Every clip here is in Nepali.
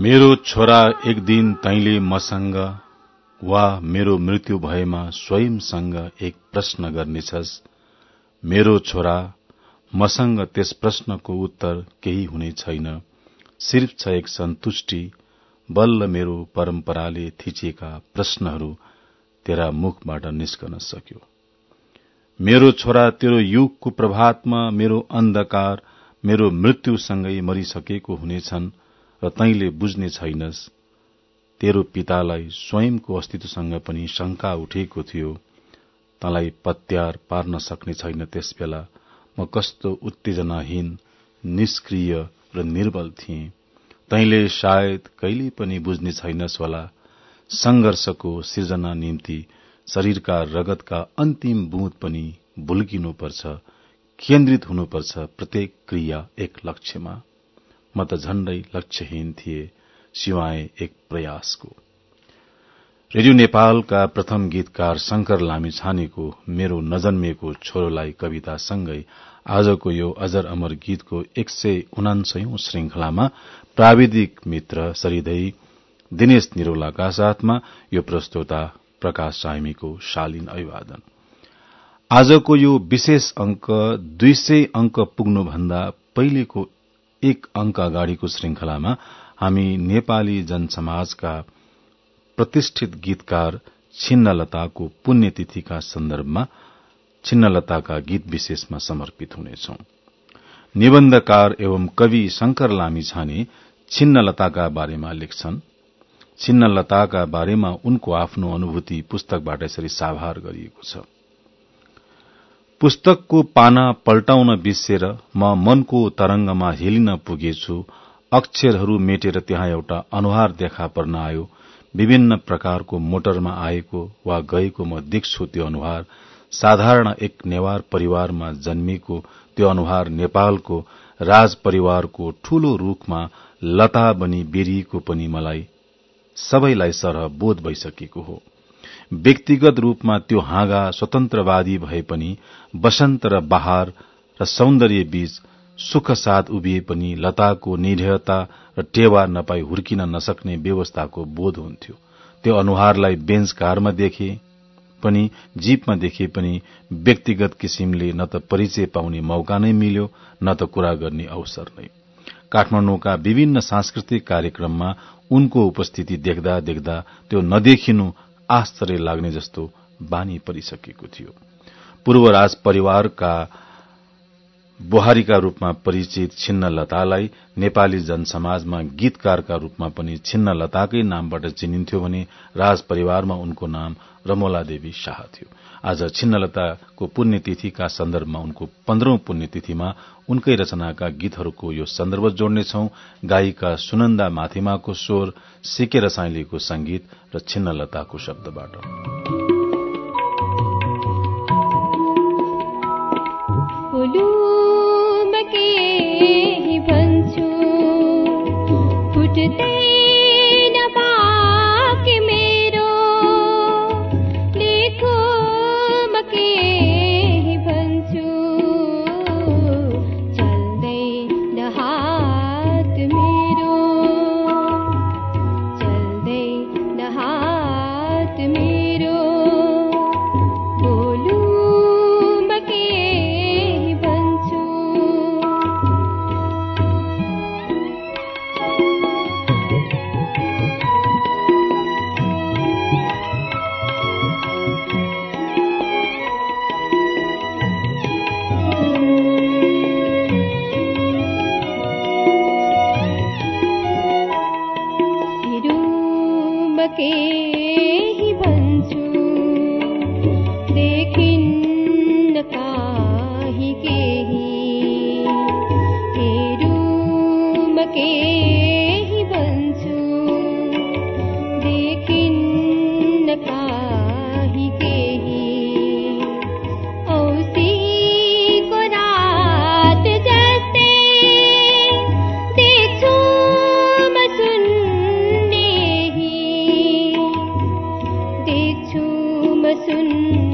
मेरो छोरा एक दिन तैले मसँग वा मेरो मृत्यु भएमा स्वयंसँग एक प्रश्न गर्नेछस्। मेरो छोरा मसँग त्यस प्रश्नको उत्तर केही हुने छैन। सिर्फ छ एक सन्तुष्टि बल्ल मेरो परम्पराले थिचिएका प्रश्नहरू तेरा मुखबाट निस्कन सक्यो। मेरो छोरा तेरो युगको प्रभातमा मेरो अन्धकार मेरो मृत्युसँगै मरिसकेको हुनेछन्। र तैले बुझ्ने छैनस्। तेरो पितालाई स्वयंको अस्तित्वसँग पनि शंका उठेको थियो। तँलाई पत्यार पार्न सक्ने छैन त्यस बेला म कस्तो उत्तेजनाहीन निष्क्रिय र निर्बल थिएँ। तैले सायद कहिले पनि बुझ्ने छैनस् होला। संघर्षको सिर्जना निम्ति शरीरका रगतका अन्तिम बुँद पनि भुल्किनुपर्छ केन्द्रित हुनुपर्छ प्रत्येक क्रिया एक लक्ष्यमा। म त झण्डै लक्ष्यहीन थिए सिवाय एक प्रयासको। रेडियो नेपालका प्रथम गीतकार शंकर लामिछानेको मेरो नजन्मिएको छोरोलाई कवितासँगै आजको यो अजर अमर गीतको एक सय उनासयौं श्रृंखलामा प्राविधिक मित्र सरिधै दिनेश निरोलाका साथमा यो प्रस्तोता प्रकाश साइमीको शालीन अभिवादन। आजको यो विशेष अंक दुई सय अंक पुग्नुभन्दा पहिलेको एक अंक अगाडिको श्रृंखलामा हामी नेपाली जनसमाजका प्रतिष्ठित गीतकार छिन्नलताको पुण्यतिथिका सन्दर्भमा छिन्नलताका गीत विशेषमा समर्पित हुनेछौ। निबन्धकार एवं कवि शंकर लामी छाने छिन्नलताका बारेमा लेख्छन्। छिन्नलताका बारेमा उनको आफ्नो अनुभूति पुस्तकबाट यसरी साभार गरिएको छ। पुस्तकको पाना पल्टाउन बिर्सेर म मनको तरंगमा हेलिन पुगेछु अक्षरहरू मेटेर त्यहाँ एउटा अनुहार देखा पर्न आयो विभिन्न प्रकारको मोटरमा आएको वा गएको म देख्छु त्यो अनुहार साधारण एक नेवार परिवारमा जन्मिएको त्यो अनुहार नेपालको राज परिवारको ठूलो रूखमा लता बनी बेरिएको पनि मलाई सबैलाई सरह बोध भइसकेको हो। व्यक्तिगत रूपमा त्यो हाँगा स्वतन्त्रवादी भए पनि वसन्त र बहार र सौन्दर्य बीच सुख साथ उभिए पनि लताको निरहता र टेवा नपाई हुर्किन नसक्ने व्यवस्थाको बोध हुन्थ्यो। त्यो अनुहारलाई बेन्च कारमा देखे पनि जीपमा देखे पनि व्यक्तिगत किसिमले न त परिचय पाउने मौका नै मिल्यो न त कुरा गर्ने अवसर नै। काठमाडौँका विभिन्न सांस्कृतिक कार्यक्रममा उनको उपस्थिति देख्दा देख्दा त्यो नदेखिनु आश्चर्य लाग्ने जस्तो बानी परिसकेको थियो। पूर्व राज परिवारका बुहारीका रूपमा परिचित छिन्न लतालाई नेपाली जनसमाजमा गीतकारका रूपमा पनि छिन्न लताकै नामबाट चिनिन्थ्यो भने राज परिवारमा उनको नाम रमोला देवी शाह थियो। आज छिन्नलताको पुण्यतिथिका सन्दर्भमा उनको पन्ध्रौं पुण्यतिथिमा उनकै रचनाका गीतहरूको यो सन्दर्भ जोड्नेछौ। गायिका सुनन्दा माथिमाको स्वर सिके रसाइलीको संगीत र छिन्नलताको शब्दबाट। सुन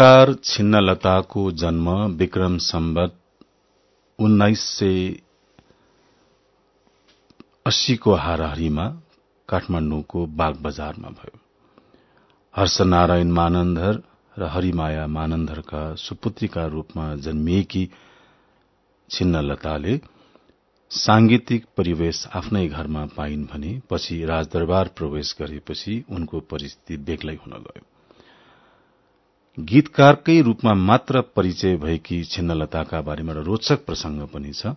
गीतकार छिन्नलताको जन्म विक्रम सम्बत उन्नाइस सय अस्सीको हाराहारीमा काठमाण्डुको बाग बजारमा भयो। हर्षनारायण मानन्धर र हरिमाया मानन्धरका सुपुत्रीका रूपमा जन्मिएकी छिन्नलताले सांगीतिक परिवेश आफ्नै घरमा पाइन् भने पछि राजदरबार प्रवेश गरेपछि उनको परिस्थिति बेग्लै हुन गयो। गीतकारकै रूपमा मात्र परिचय भएकी छिन्नलताका बारेमा रोचक प्रसंग पनि छ।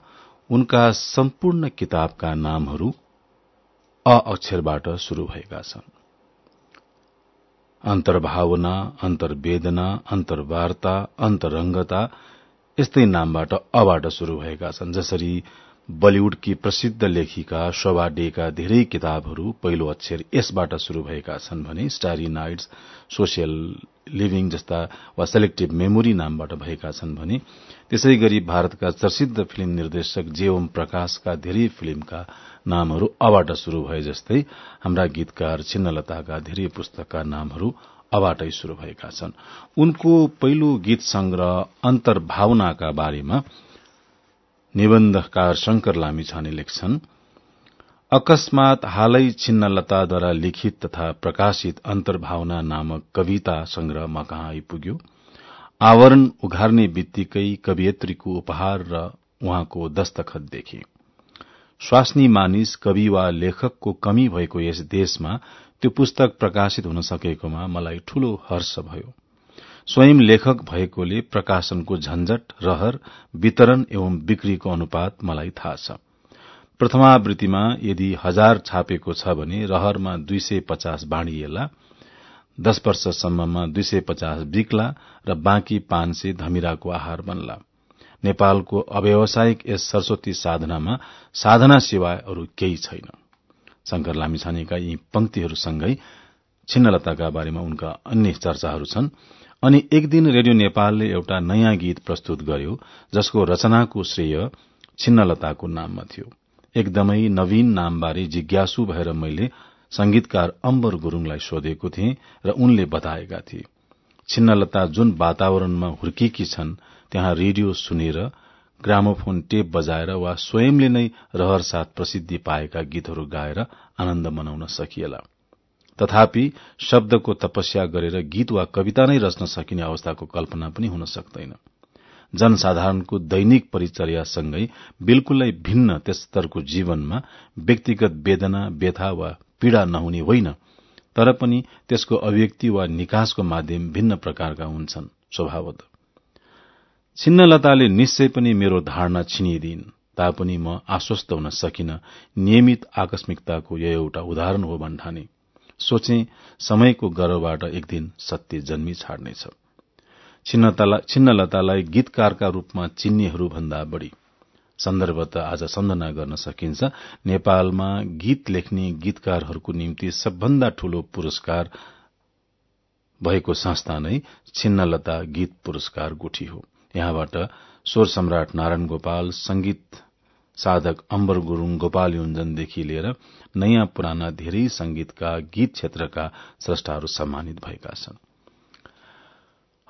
उनका सम्पूर्ण किताबका नामहरू अ अक्षरबाट शुरू भएका छन्। अन्तर्भावना अन्तर्वेदना अन्तर्वार्ता अन्तरंगता यस्तै नामबाट अबाट शुरू भएका छन् जसरी बलिउडकी प्रसिद्ध लेखिका शोभा डेका धेरै किताबहरू पहिलो अक्षर यसबाट शुरू भएका छन् भने स्टारी नाइट्स सोसियल लिभिङ जस्ता वा सेलेक्टिभ मेमोरी नामबाट भएका छन् भने त्यसै गरी भारतका प्रसिद्ध फिल्म निर्देशक जे ओम प्रकाशका धेरै फिल्मका नामहरू अबाट शुरू भए जस्तै हाम्रा गीतकार छिन्नलताका धेरै पुस्तकका नामहरू अबाटै शुरू भएका छन्। उनको पहिलो गीत संग्रह अन्तर्भावनाका बारेमा निबन्धकार शंकर लामिछाने लेख्छन्। अकस्मात हालै छिन्नलताद्वारा लिखित तथा प्रकाशित अन्तर्भावना नामक कविता संग्रह म कहाँ आइपुग्यो? आवरण उघार्ने बित्तिकै कवियत्रीको उपहार र उहाँको दस्तखत देखे स्वास्नी मानिस कवि वा लेखकको कमी भएको यस देशमा त्यो पुस्तक प्रकाशित हुन सकेकोमा मलाई ठूलो हर्ष भयो। स्वयं लेखक भएकोले प्रकाशनको झन्झट रहर वितरण एवं बिक्रीको अनुपात मलाई थाहा छ। प्रथमावृत्तिमा यदि हजार छापेको छ भने रहरमा दुई सय पचास बाँडिएला दश वर्षसम्ममा दुई सय पचास बिक्ला र बाँकी पाँच सय धमिराको आहार बन्ला। नेपालको अव्यवसायिक यस सरस्वती साधनामा साधना सिवाय अरू केही छैन। शंकर लामिछानेका यी पंक्तिहरूसँगै छिन्नलताका बारेमा उनका अन्य चर्चाहरू छन् अनि एक दिन रेडियो नेपालले एउटा नयाँ गीत प्रस्तुत गर्यो जसको रचनाको श्रेय छिन्नलताको नाममा थियो। एकदमै नवीन नामबारे जिज्ञासु भएर मैले संगीतकार अम्बर गुरूङलाई सोधेको थिएँ र उनले बताएका थिए। छिन्नलता जुन वातावरणमा हुर्केकी छन् त्यहाँ रेडियो सुनेर ग्रामोफोन टेप बजाएर वा स्वयंले नै रहर साथ प्रसिद्धि पाएका गीतहरू गाएर आनन्द मनाउन सकिएला। तथापि शब्दको तपस्या गरेर गीत वा कविता नै रच्न सकिने अवस्थाको कल्पना पनि हुन सक्दैन। जनसाधारणको दैनिक परिचर्यासँगै बिल्कुलै भिन्न त्यस स्तरको जीवनमा व्यक्तिगत वेदना व्यथा वा पीड़ा नहुने होइन तर पनि त्यसको अभिव्यक्ति वा निकासको माध्यम भिन्न प्रकारका हुन्छन् स्वभावत। छिन्नलताले निश्चय पनि मेरो धारणा छिनिदिन् तापनि म आश्वस्त हुन सकिन नियमित आकस्मिकताको यो एउटा उदाहरण हो भन्ठाने। सोचे समयको गर्वबाट एक दिन सत्य जन्मी छाड्नेछ। छिन्नलतालाई गीतकारका रूपमा चिन्नेहरू भन्दा बढ़ी। सन्दर्भ त आज सम्झना गर्न सकिन्छ। नेपालमा गीत लेख्ने गीतकारहरूको निम्ति सबभन्दा ठूलो पुरस्कार भएको संस्था नै छिन्नलता गीत पुरस्कार गुठी हो। यहाँबाट स्वर सम्राट नारायण गोपाल संगीत साधक अम्बर गुरूङ गोपाल योन्जनदेखि लिएर नयाँ पुराना धेरै संगीतका गीत क्षेत्रका स्रष्टाहरू सम्मानित भएका छनृ।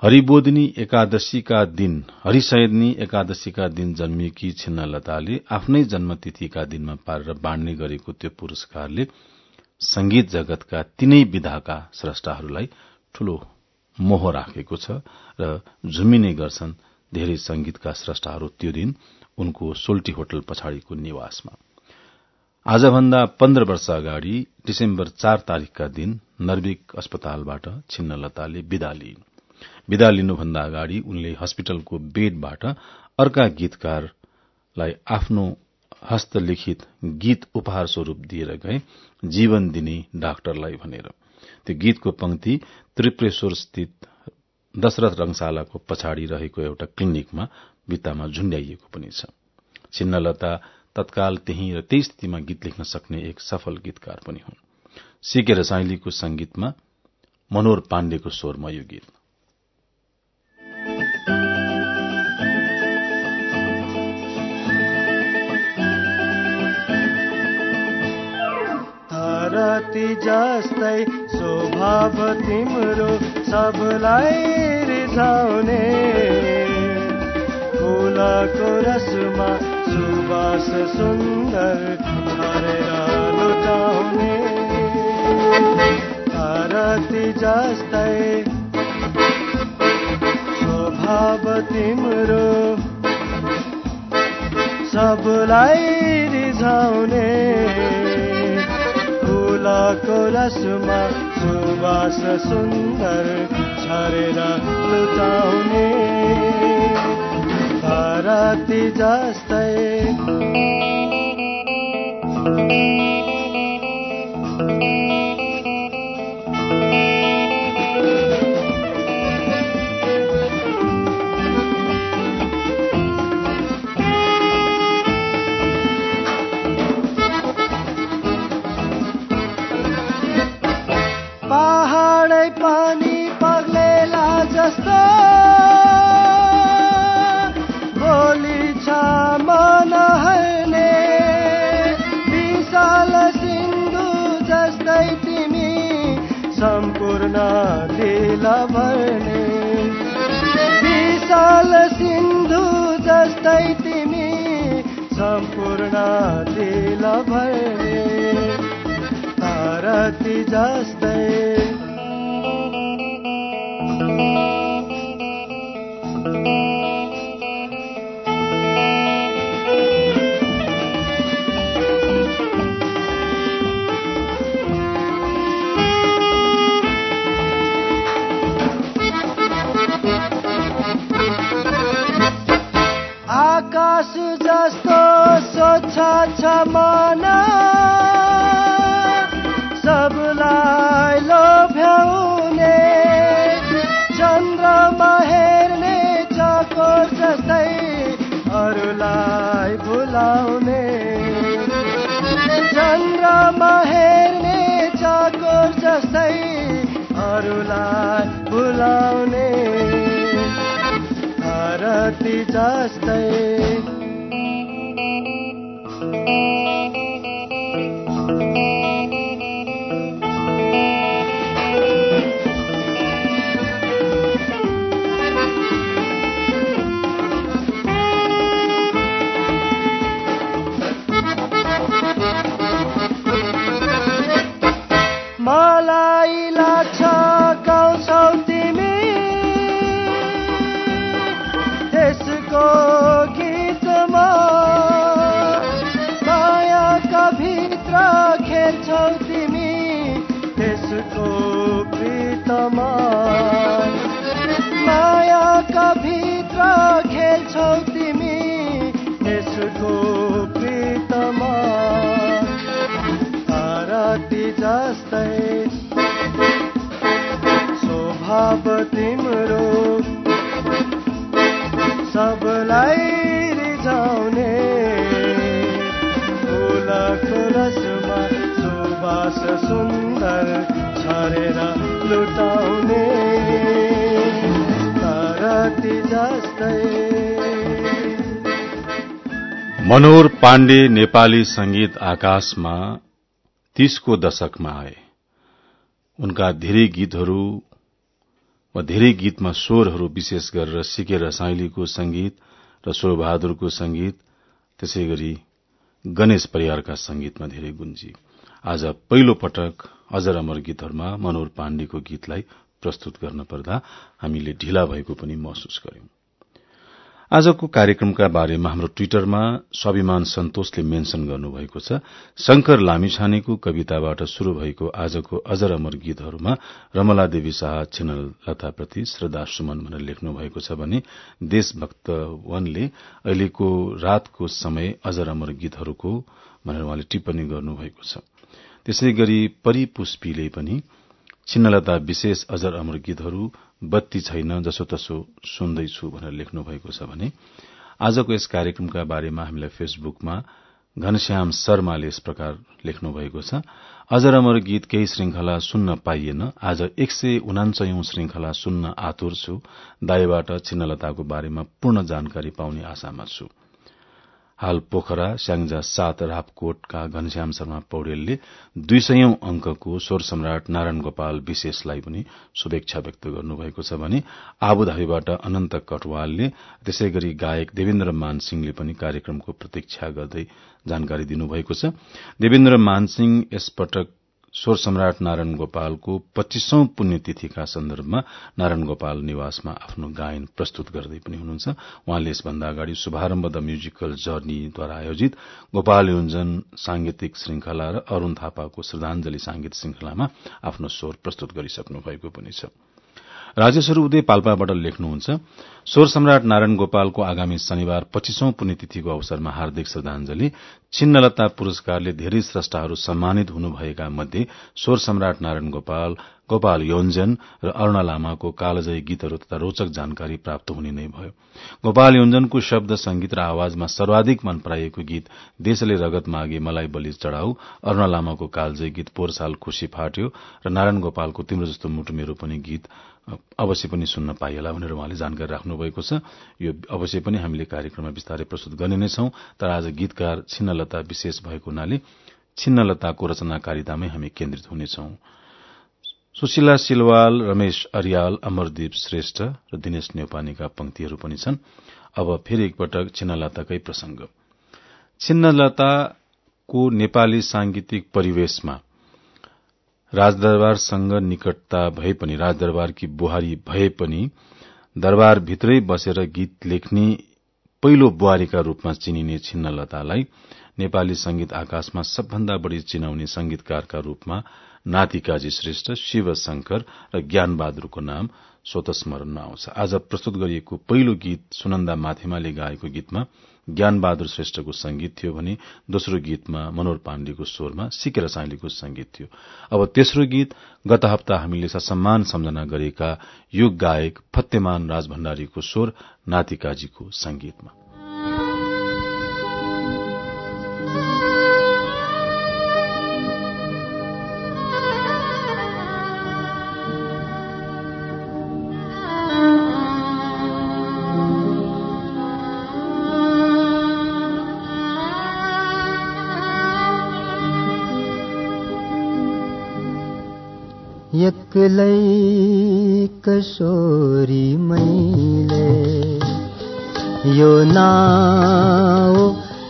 हरिबोधिनी एकादशीका दिन हरिशयदनी एकादशीका दिन जन्मिएकी छिन्नलताले आफ्नै जन्मतिथिका दिनमा पारेर बाँड्ने गरेको त्यो पुरस्कारले संगीत जगतका तीनै विधाका स्रष्टाहरूलाई ठूलो मोह राखेको छ र झुमिने गर्छन् धेरै संगीतका स्रष्टाहरू त्यो दिन उनको सोल्टी होटल पछाडिको निवासमा। आजभन्दा पन्ध्र वर्ष अगाडि डिसेम्बर चार तारीकका दिन नर्विक अस्पतालबाट छिन्नलताले विदा लिइन् विदा लिनुभन्दा अगाडि उनले हस्पिटलको बेडबाट अर्का गीतकारलाई आफ्नो हस्तलिखित गीत उपहार स्वरूप दिएर गए जीवन दिने डाक्टरलाई भनेर। त्यो गीतको पंक्ति त्रिप्रेश्वर स्थित दशरथ रंगशालाको पछाडि रहेको एउटा क्लिनिकमा भित्तामा झुण्ड्याइएको पनि छ। छिन्नलता तत्काल त्यही र त्यही स्थितिमा गीत लेख्न सक्ने एक सफल गीतकार पनि हुन्। सिके रसाइलीको संगीतमा मनोहर पाण्डेको स्वरमा यो गीत। जस्तै स्वभाव तिम्रो सबलाई रिझाउने। फुलको रसमा सुवास सुन्दर छरेर लुटाउने। रति जस्तै स्वभाव तिम्रो सबलाई रिझाउने। फुलको रसमा सुवास सुन्दर छरेर लुटाउने। भारती जस्तै। तिमी सम्पूर्ण दिल भर्ने विशाल सिन्धु जस्तै तिमी सम्पूर्ण दिल भर्ने भारती जस्तै छ छ मना सबलाई लोभ्याउने चन्द्रमा हेर्ने चको जस्तै अरूलाई भुलाउने। चन्द्रमा हेर्ने चको जस्तै अरूलाई भुलाउने। भारती जस्तै छरेर लुटाउने मनोहर पाण्डे नेपाली संगीत आकाशमा तीसको दशकमा आए। उनका धेरै गीतहरू वा धेरै गीतमा स्वरहरू विशेष गरेर सिकेर साइलीको संगीत र स्वरबहादुरको संगीत त्यसै गरी गणेश परिवारका संगीतमा धेरै गुन्जी। आज पहिलो पटक अजर अमर गीतहरूमा मनोहर पाण्डेको गीतलाई प्रस्तुत गर्न पर्दा हामीले ढिला भएको पनि महसुस गर्यौं आजको कार्यक्रमका बारेमा हाम्रो ट्वीटरमा स्वाभिमान सन्तोषले मेन्शन गर्नुभएको छ। शंकर लामिछानेको कविताबाट शुरू भएको आजको अजर अमर गीतहरूमा रमला देवी शाह छिनलताप्रति श्रद्धा सुमन भनेर लेख्नु भएको छ भने देशभक्त वनले अहिलेको रातको समय अजर अमर गीतहरूको भनेर उहाँले टिप्पणी गर्नुभएको छ। त्यसै गरी परिपुष्पीले पनि छिन्नलता विशेष अजर अमर गीतहरू बत्ती छैन जसोतसो सुन्दैछु भनेर लेख्नु भएको छ भने आजको यस कार्यक्रमका बारेमा हामीलाई फेसबुकमा घनश्याम शर्माले यस प्रकार लेख्नु भएको छ अजर अमर गीत केही श्रृंखला सुन्न पाइएन आज एक सय उनान्सयौं श्रृंखला सुन्न आतुर छु दाईबाट छिन्नलताको बारेमा पूर्ण जानकारी पाउने आशामा छु। हाल पोखरा स्याङ्जा सात रापकोटका घनश्याम शर्मा पौडेलले दुई सयौं अंकको स्वर सम्राट नारायण गोपाल विशेषलाई पनि शुभेच्छा व्यक्त गर्नुभएको छ भने आबुधाबीबाट अनन्त कटवालले त्यसै गरी गायक देवेन्द्र मानसिंहले पनि कार्यक्रमको प्रतीक्षा गर्दै जानकारी दिनुभएको छ। देवेन्द्र मानसिंह यसपटक स्वर सम्राट नारायण गोपालको पच्चीसौं पुण्यतिथिका सन्दर्भमा नारायण गोपाल निवासमा आफ्नो गायन प्रस्तुत गर्दै पनि हुनुहुन्छ। उहाँले यसभन्दा अगाडि शुभारम्भ द म्युजिकल जर्नीद्वारा आयोजित गोपाल योजन सांगीतिक श्रृंखला र अरूण थापाको श्रद्धांजलि सांगीत श्रृंखलामा आफ्नो स्वर प्रस्तुत गरिसक्नु भएको पनि छ। राजेश्वर उदय पाल्पाबाट लेख्नुहुन्छ स्वर सम्राट नारायण गोपालको आगामी शनिबार पच्चीसौं पुण्यतिथिको अवसरमा हार्दिक श्रद्धांजलि छिन्नलता पुरस्कारले धेरै श्रष्टाहरू सम्मानित हुनुभएका मध्ये स्वर सम्राट नारायण गोपाल गोपाल योन्जन र अरूणा लामाको कालजयी गीतहरू तथा रोचक जानकारी प्राप्त हुने नै भयो। गोपाल योन्जनको शब्द संगीत र आवाजमा सर्वाधिक मन पराइएको गीत देशले रगत मागे मलाई बलि चढ़ाउ अरूणा लामाको कालजयी गीत पोहोर साल खुशी फाट्यो र नारायण गोपालको तिम्रो जस्तो मुटु मेरो पनि गीत अवश्य पनि सुन्न पाइएला भनेर उहाँले जानकारी राख्नुभएको छ। यो अवश्य पनि हामीले कार्यक्रममा विस्तारै प्रस्तुत गर्ने नै छौं। तर आज गीतकार छिन्नलता विशेष भएको हुनाले छिन्नलताको रचनाकारितामै हामी केन्द्रित हुनेछौं। सुशीला सिलवाल रमेश अरियाल अमरदीप श्रेष्ठ र दिनेश नेौपानीका पंक्तिहरू पनि छन्। अब फेरि एकपटक छिन्नलताकै प्रसंग। छिन्नलताको नेपाली सांगीतिक परिवेशमा राजदरबारसँग निकटता भए पनि राजदरबारकी बुहारी भए पनि दरबारभित्रै बसेर गीत लेख्ने पहिलो बुहारीका रूपमा चिनिने छिन्नलतालाई नेपाली संगीत आकाशमा सबभन्दा बढ़ी चिनाउने संगीतकारका रूपमा नातिकाजी श्रेष्ठ शिव शंकर र ज्ञान बहादुरको नाम स्वत स्मरणमा आउँछ। आज प्रस्तुत गरिएको पहिलो गीत सुनन्दा माथेमाले गाएको गीतमा ज्ञान बहादुर श्रेष्ठको संगीत थियो भने दोस्रो गीतमा मनोहर पाण्डेको स्वरमा सिकेर साइलीको संगीत थियो। अब तेस्रो गीत गत हप्ता हामीले सम्मान सम्झना गरेका युग गायक फतेमान राज भण्डारीको स्वर नातिकाजीको संगीतमा। एक्लै कसोरी मैले यो नाउ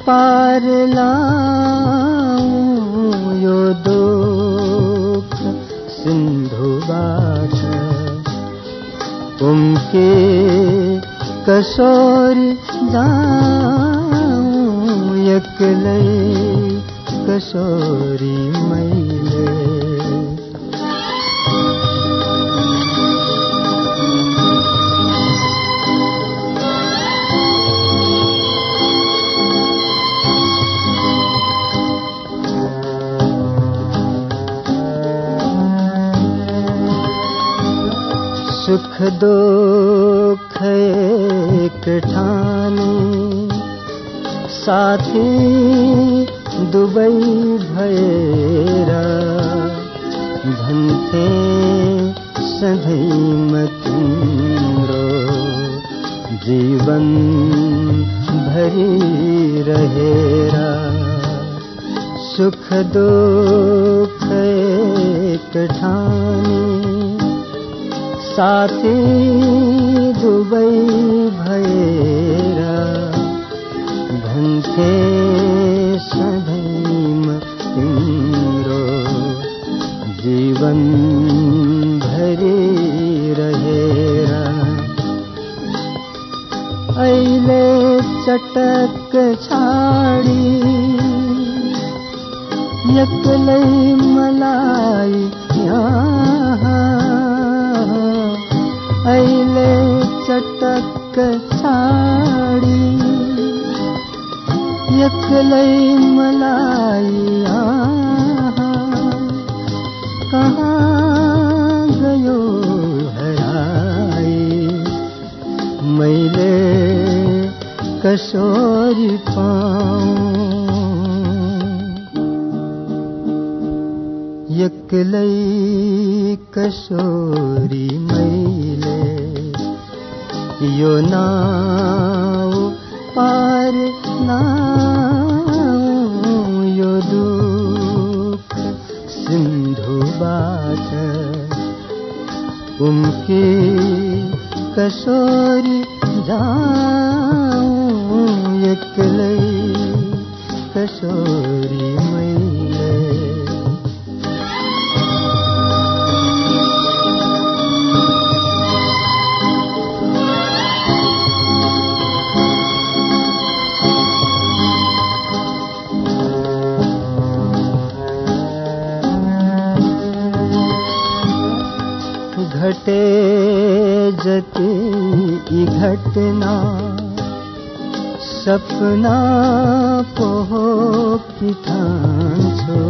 पारला यो दुख सिन्धुबाट उम्के कसोरी जाऊ एक्लै कसोरी मैले। दुख एक साथी दुबई भएर भन्थे सधैँ तिम्रो जीवन भरि रहेर। सुख दुख एक साथी दुबै भएर भन्थे सधैँ तिम्रो जीवन भरि रहेर। अहिले चटक छाडी एक्लै मलाई अहिले चटक छाडी एक्लै मलाई कहाँ गयो हराई? मैले कसोरी पाऊँ। एक्लै कसोरी मैले यो नाउ पार लाऊं यो दुख सिन्धुबाट उम्की कसोरी जाऊं एक्लै कसोरी यी घटना सपना पो हो कि ठान्छु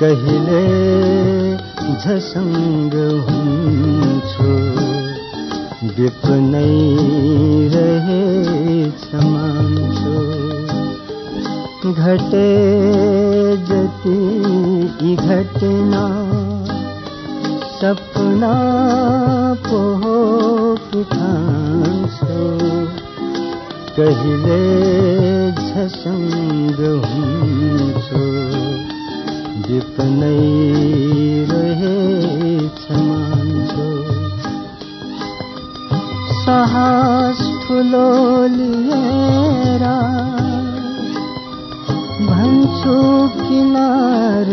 कहिले झसङ्ग हुन्छु विपनै रहेछ मान्छु घटे जति घटना सपना पो हो कि ठान्छु कहिले झसङ्ग हुन्छु विपनै रहेछ मान्छु। साहस ठुलो लिएर भन्छु किनार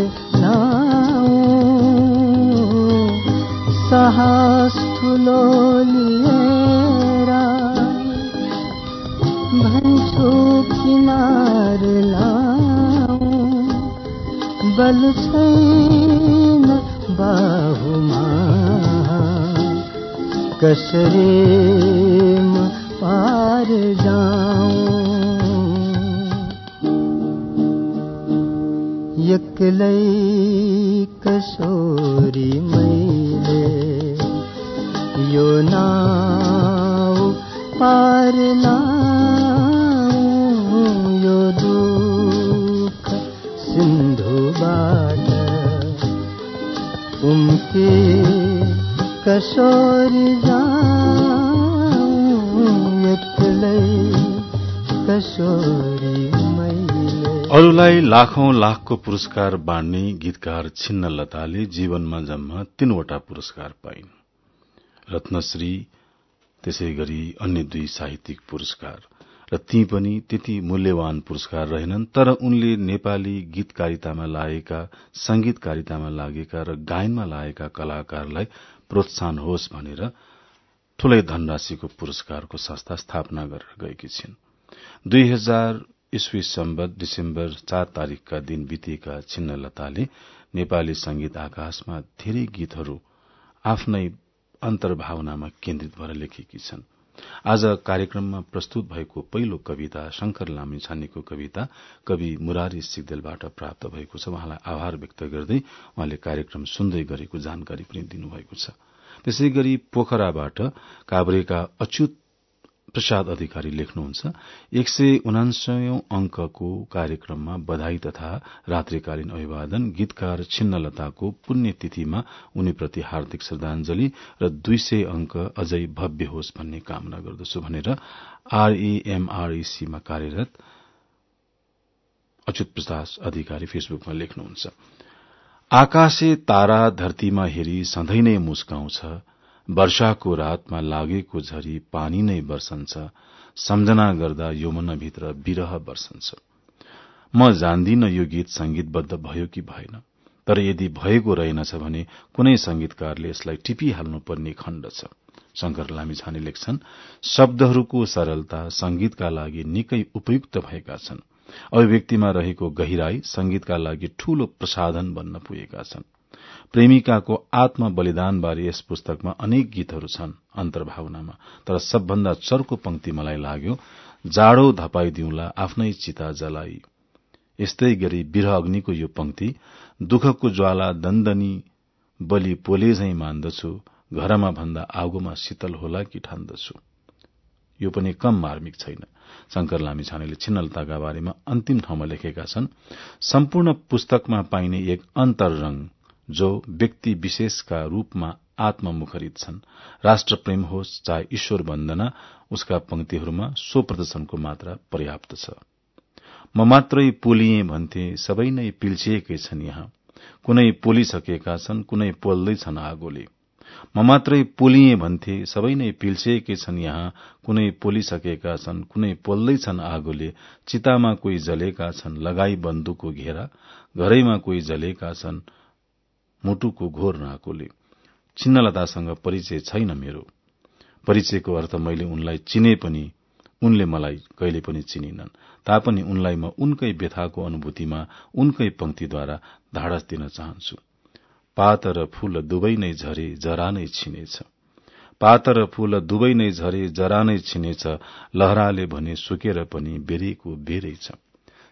साहस ठुलो लिएर भन्छु किनार बल छैन बाहुमा। कसरी पार जाऊं एक्लै कसोरी मैले। यो नाउ पार लाऊं यो दुख सिन्धुबाट उम्के कसोरी जाऊं एक्लै कसोरी अरूलाई लाखौं लाखको पुरस्कार बाँड्ने गीतकार छिन्न लताले जीवनमा जम्मा तीनवटा पुरस्कार पाइन्। रत्नश्री त्यसै गरी अन्य दुई साहित्यिक पुरस्कार। र ती पनि त्यति मूल्यवान पुरस्कार रहेनन् तर उनले नेपाली गीतकारितामा लागेका संगीतकारितामा लागेका र गायनमा लागेका कलाकारलाई प्रोत्साहन होस् भनेर ठूलै धनराशिको पुरस्कारको संस्था स्थापना गरेर गएकी छिन्। दुई ईस्वी सम्बत डिसेम्बर चार तारीकका दिन बितेका छिन्नलताले नेपाली संगीत आकाशमा धेरै गीतहरू आफ्नै अन्तर्भावनामा केन्द्रित भएर लेखेकी छन्। आज कार्यक्रममा प्रस्तुत भएको पहिलो कविता शंकर लामी छानेको कविता कवि मुरारी सिगदेलबाट प्राप्त भएको छ। उहाँलाई आभार व्यक्त गर्दै उहाँले कार्यक्रम सुन्दै गरेको जानकारी पनि दिनुभएको छ। त्यसै गरी पोखराबाट काभ्रेका अच्युत प्रसाद अधिकारी लेख्नुहुन्छ एक सय उनासयौं अंकको कार्यक्रममा बधाई तथा रात्रिकालीन अभिवादन गीतकार छिन्नलताको पुण्यतिथिमा उनीप्रति हार्दिक श्रद्धांजलि र दुई सय अंक अझै भव्य होस् भन्ने कामना गर्दछु भनेर आरईएमआरईसीमा कार्यरत अच्युत प्रसाद अधिकारी फेसबुकमा लेख्नुहुन्छ। आकाशे तारा धरतीमा हेरी सधैँ नै मुस्काउँछ वर्षाको रातमा लागेको झरी पानी नै वर्षन्छ सम्झना गर्दा यो मनभित्र विरह वर्षन्छ म जान्दिन यो गीत संगीतबद्ध भयो कि भएन। तर यदि भएको रहेनछ भने कुनै संगीतकारले यसलाई टिपिहाल्नुपर्ने खण्ड छ। शंकर लामिछाने लेख्छन् शब्दहरूको सरलता संगीतका लागि निकै उपयुक्त भएका छन्। अभिव्यक्तिमा रहेको गहिराई संगीतका लागि ठूलो प्रसाधन बन्न पुगेका छन्। प्रेमिकाको आत्म बलिदानबारे यस पुस्तकमा अनेक गीतहरू छन् अन्तर्भावनामा तर सबभन्दा चर्को पंक्ति मलाई लाग्यो जाडो धपाइदिउला आफ्नै चिता जलाई। यस्तै गरी विरह अग्निको यो पंक्ति दुःखको ज्वाला दन्दनी बलि पोले झै मान्दछु घरमा भन्दा आगोमा शीतल होला कि ठान्दछु? यो पनि कम मार्मिक छैन। शंकर लामी छानेले छिन्नलताका बारेमा अन्तिम ठाउँमा लेखेका छन् सम्पूर्ण पुस्तकमा पाइने एक अन्तररंग जो व्यक्ति विशेषका रूपमा आत्ममुखरित छन् राष्ट्र प्रेम होस् चाहे ईश्वर वन्दना उसका पंक्तिहरूमा सो प्रदर्शनको मात्रा पर्याप्त छ। म मात्रै पोलिए भन्थे सबै नै पिल्छिएकै छन् यहाँ। कुनै पोलिसकेका छन् कुनै पोल्दैछन् आगोले। म मात्रै पोलिए भन्थे सबै नै पिल्छिएकै छन् यहाँ। कुनै पोलिसकेका छन् कुनै पोल्दैछन् आगोले। चितामा कोही जलेका छन् लगाई बन्दुकको घेरा। घरैमा कोही जलेका छन्। मुटुको घोर नाकोले। छिन्नलतासँग परिचय छैन मेरो। परिचयको अर्थ मैले उनलाई चिने पनि उनले मलाई कहिले पनि चिनिनन्। तापनि उनलाई म उनकै व्यथाको अनुभूतिमा उनकै पंक्तिद्वारा धाडस दिन चाहन्छु। पात र फूल दुवै नै झरे जरा नै छिनेछ। पात र फूल दुवै नै झरे जरा नै छिनेछ। लहराले भने सुकेर पनि बेरेको बेरै छ।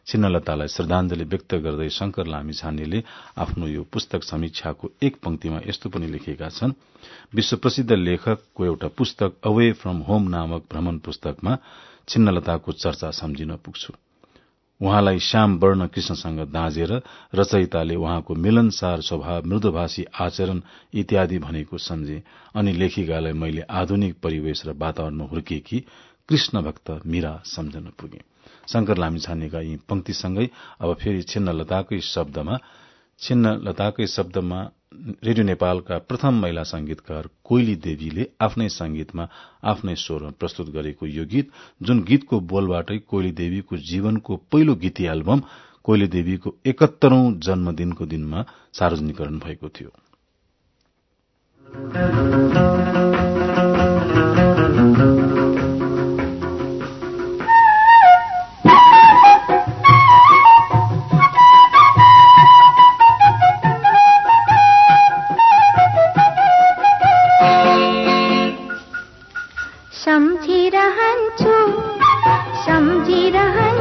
छिन्नलतालाई श्रद्धांजलि व्यक्त गर्दै शंकर लामी छानेले आफ्नो यो पुस्तक समीक्षाको एक पंक्तिमा यस्तो पनि लेखेका छन्। विश्व प्रसिद्ध लेखकको एउटा पुस्तक अवे फ्रम होम नामक भ्रमण पुस्तकमा छिन्नलताको चर्चा सम्झिन पुग्छु। उहाँलाई श्याम वर्ण कृष्णसँग दाँजेर रचयिताले उहाँको मिलनसार स्वभाव मृदुभाषी आचरण इत्यादि भनेको सम्झे अनि लेखिकालाई मैले आधुनिक परिवेश र वातावरणमा हुर्किएकी कृष्ण भक्त मीरा सम्झन पुगे। शंकर लामिछानेका यी पंक्तिसँगै अब फेरि छिन्न लताकै शब्दमा छिन्न लताकै शब्दमा रेडियो नेपालका प्रथम महिला संगीतकार कोइली देवीले आफ्नै संगीतमा आफ्नै स्वरमा प्रस्तुत गरेको यो गीत जुन गीतको बोलबाटै कोइली देवीको जीवनको पहिलो गीती एल्बम कोइली देवीको एकहत्तरौं जन्मदिनको दिनमा सार्वजनिकरण भएको थियो।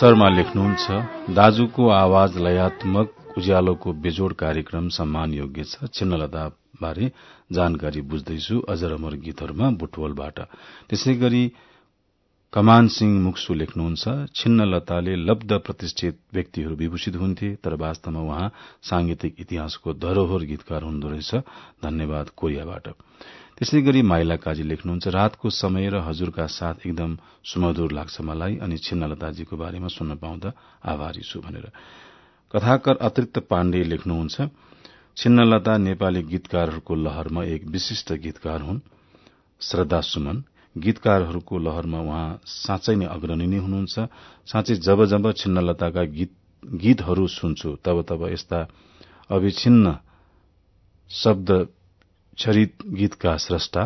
शर्मा लेख्नुहुन्छ दाजुको आवाज लयात्मक उज्यालोको बेजोड कार्यक्रम सम्मान योग्य छ। छिन्नलता बारे जानकारी बुझ्दैछु अजर अमर गीतहरूमा बुटवलबाट। त्यसै गरी कमान सिंह मुक्सु लेख्नुहुन्छ छिन्नलताले लब्ध प्रतिष्ठित व्यक्तिहरू विभूषित हुन्थे तर वास्तवमा उहाँ सांगीतिक इतिहासको धरोहर गीतकार हुँदो रहेछ। धन्यवाद कोरियाबाट। त्यसै गरी माइला काजी लेख्नुहुन्छ रातको समय र हजुरका साथ एकदम सुमधुर लाग्छ मलाई अनि छिन्नलताजीको बारेमा सुन्न पाउँदा आभारी छु भनेर। कथाकार अतिरिक्त पाण्डे लेख्नुहुन्छ छिन्नलता नेपाली गीतकारहरूको लहरमा एक विशिष्ट गीतकार हुन् श्रद्धा सुमन। गीतकारहरूको लहरमा उहाँ साँच्चै नै अग्रणी नै हुनुहुन्छ। साँच्चै जब जब छिन्नलताका गीत गीतहरू सुन्छु तब तब यस्ता अविच्छिन्न शब्द छरित गीतका स्रष्टा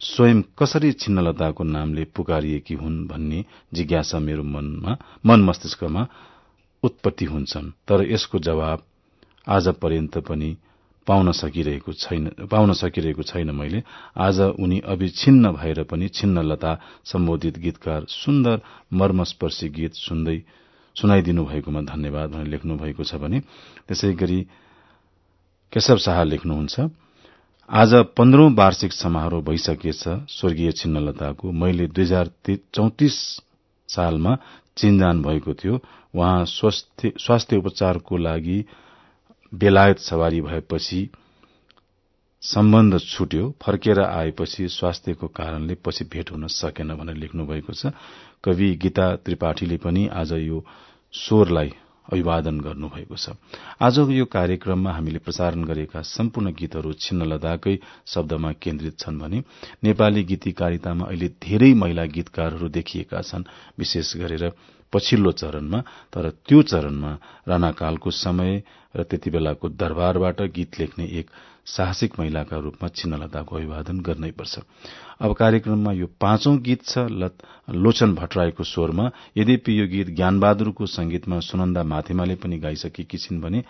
स्वयं कसरी छिन्नलताको नामले पुकारिएकी हुन् भन्ने जिज्ञासा मेरो मनमा मन मस्तिष्कमा उत्पत्ति हुन्छन्। तर यसको जवाब आज पर्यन्त पनि पाउन सकिरहेको छैन मैले। आज उनी अविच्छिन्न भएर पनि छिन्नलता सम्बोधित गीतकार सुन्दर मर्मस्पर्शी गीत सुन्दै सुनाइदिनु भएकोमा धन्यवाद भनेर लेख्नु भएको छ भने त्यसै गरी केशव शाह लेख्नुहुन्छ। आज पन्ध्रौं वार्षिक समारोह भइसकेछ। स्वर्गीय छिन्नलताको। मैले दुई हजार चौतिस सालमा चिन्जान भएको थियो। उहाँ स्वास्थ्य उपचारको लागि बेलायत सवारी भएपछि सम्बन्ध छुट्यो। फर्केर आएपछि स्वास्थ्यको कारणले पछि भेट हुन सकेन भनेर लेख्नु भएको छ। कवि गीता त्रिपाठीले पनि आज यो स्वरलाई अभिवादन गर्नुभएको छ। आजको यो कार्यक्रममा हामीले प्रसारण गरेका सम्पूर्ण गीतहरू छिन्नलदाकै शब्दमा केन्द्रित छन् भने नेपाली गीतिकारितामा अहिले धेरै महिला गीतकारहरू देखिएका छन् विशेष गरेर पछिल्लो चरणमा तर त्यो चरणमा राणाकालको समय र त्यति बेलाको दरबारबाट गीत लेख्ने एक साहसिक महिलाका रूपमा छिन्नलताको अभिवादन गर्नैपर्छ अब कार्यक्रममा यो पाँचौं गीत छ लोचन भट्टराईको स्वरमा। यद्यपि यो गीत ज्ञानबहादुरको संगीतमा सुनन्दा माथिमाले पनि गाइसकेकी छिन् भने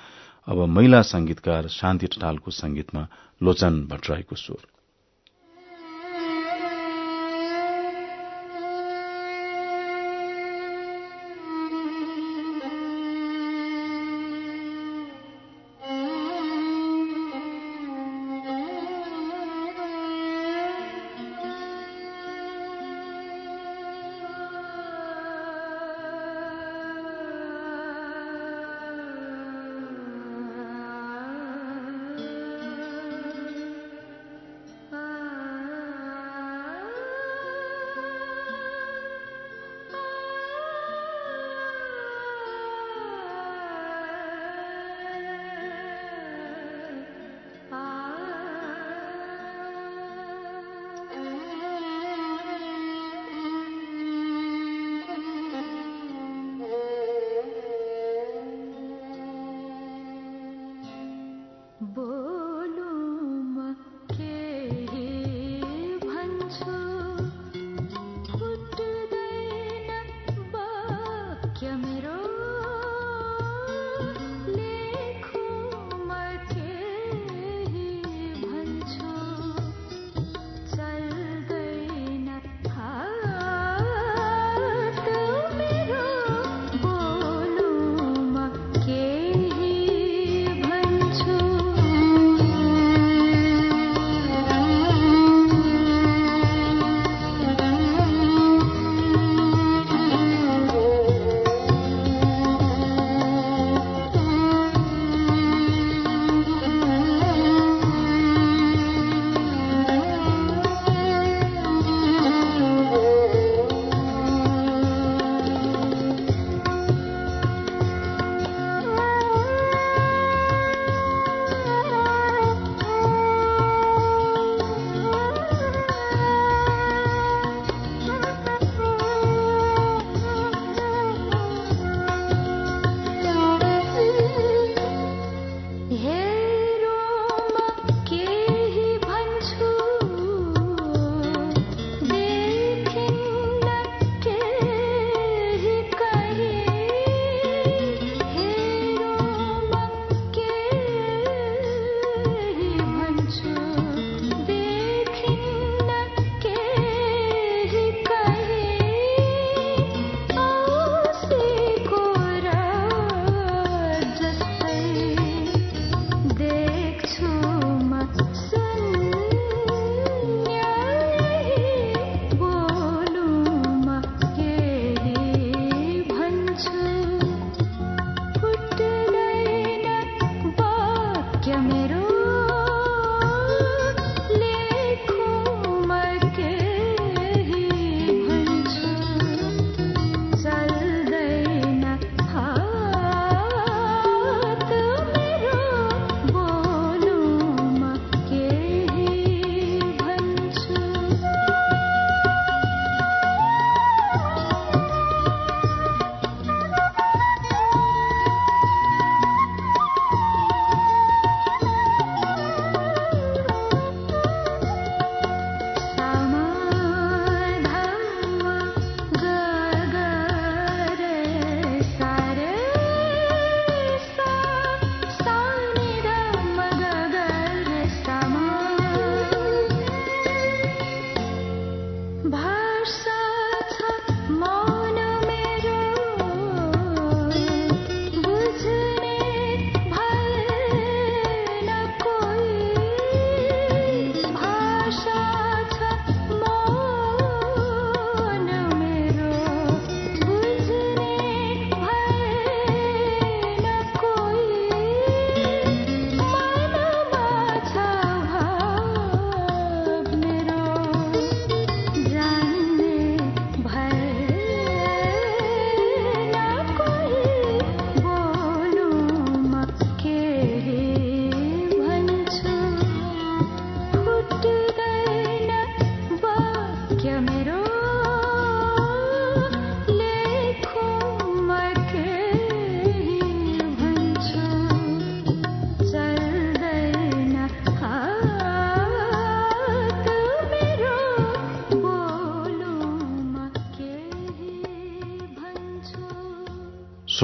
अब महिला संगीतकार शान्ति टटालको संगीतमा लोचन भट्टराईको स्वर।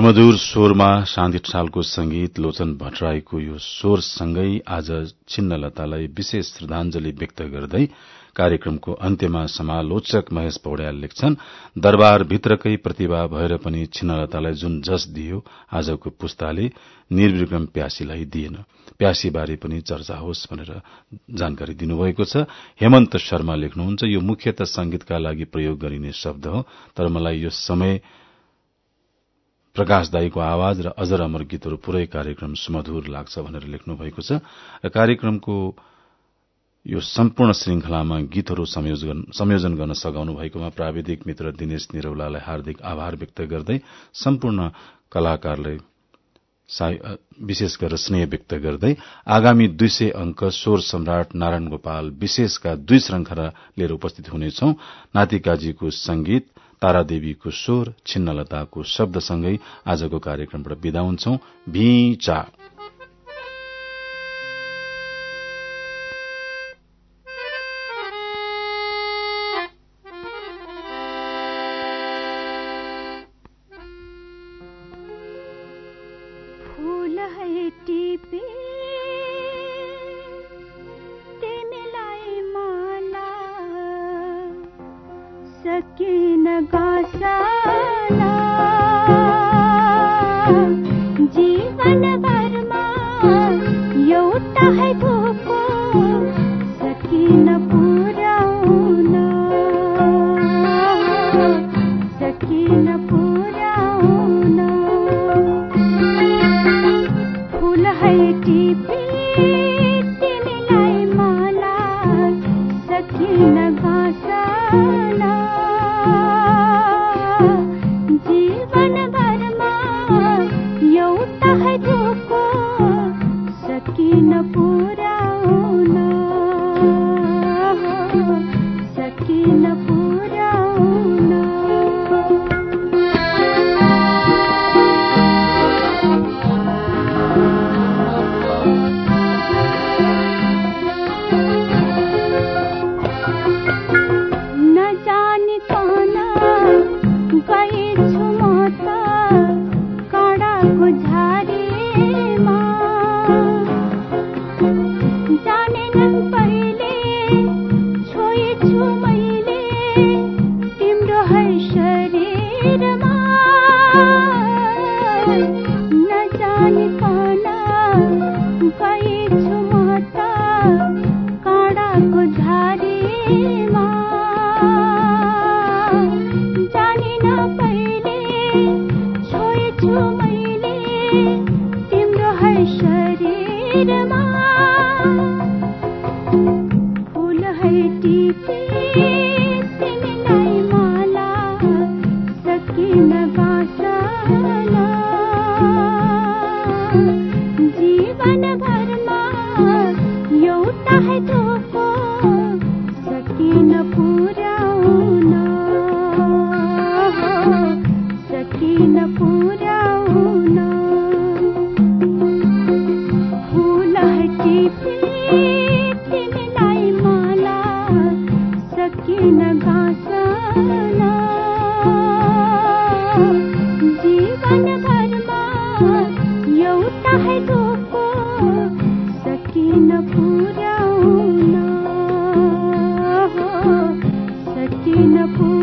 सुमधुर स्वरमा शान्ति ठसालको संगीत लोचन भट्टराईको यो स्वरसँगै आज छिन्नलतालाई विशेष श्रद्धांजलि व्यक्त गर्दै कार्यक्रमको अन्त्यमा समालोचक महेश पौड्याल लेख्छन् दरबारभित्रकै प्रतिभा भएर पनि छिन्नलतालाई जुन जस दियो आजको पुस्ताले निर्विक्रम प्यासीलाई दिएन। प्यासीबारे पनि चर्चा होस् भनेर जानकारी दिनुभएको छ। हेमन्त शर्मा लेख्नुहुन्छ यो मुख्यत संगीतका लागि प्रयोग गरिने शब्द हो तर मलाई यो समय प्रकाश दाईको आवाज र अजर अमर गीतहरू पुरै कार्यक्रम सुमधुर लाग्छ भनेर लेख्नु भएको छ। र कार्यक्रमको यो सम्पूर्ण श्रृंखलामा गीतहरू संयोजन गर्न सघाउनु भएकोमा प्राविधिक मित्र दिनेश निरौलालाई हार्दिक आभार व्यक्त गर्दै सम्पूर्ण कलाकारलाई विशेष गरेर स्नेह व्यक्त गर्दै आगामी दुई सय अंक स्वर सम्राट नारायण गोपाल विशेषका दुई श्रृंखला लिएर उपस्थित हुनेछौ। नातिकाजीको संगीत तारादेवीको स्वर छिन्नलताको शब्दसँगै आजको कार्यक्रमबाट विदा हुन्छौ। भिचा Thank. 那不